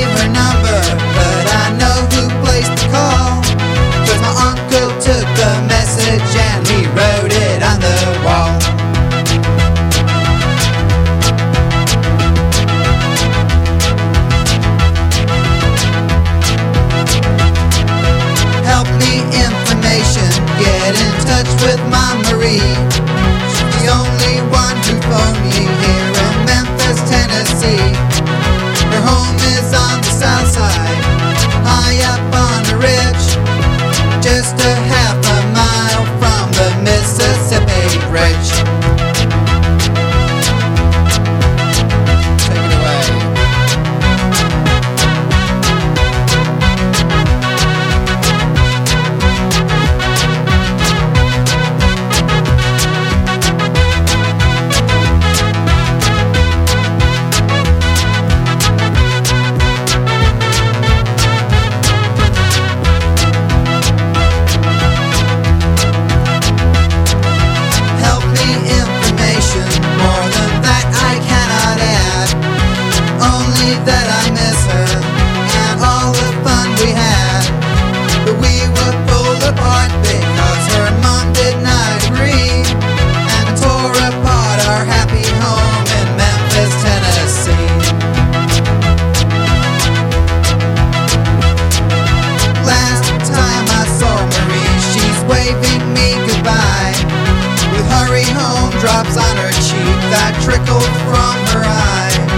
leave her number, but I know who place to call. Cause my uncle took the message and he wrote it on the wall. Help me information, get in touch with my Marie. that I miss her and all the fun we had. But we were pulled apart because her mom did not agree and tore apart our happy home in Memphis, Tennessee. Last time I saw Marie, she's waving me goodbye with hurry home drops on her cheek that trickled from her eye.